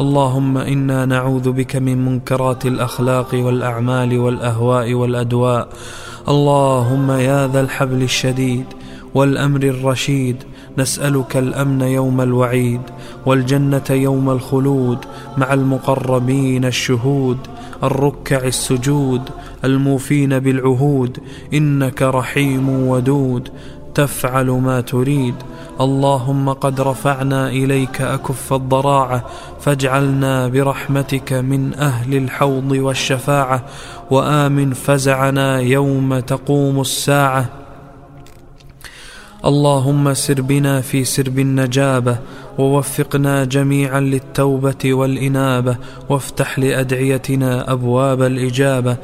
اللهم إنا نعوذ بك من منكرات الأخلاق والأعمال والأهواء والأدواء. اللهم يا ذا الحبل الشديد والأمر الرشيد نسألك الأمن يوم الوعيد والجنة يوم الخلود مع المقربين الشهود الركع السجود الموفين بالعهود إنك رحيم ودود تفعل ما تريد. اللهم قد رفعنا إليك أكف الضراعة فاجعلنا برحمتك من أهل الحوض والشفاعة وآمن فزعنا يوم تقوم الساعة. اللهم سر بنا في سرب النجابة ووفقنا جميعا للتوبة والإنابة وافتح لأدعيتنا أبواب الإجابة.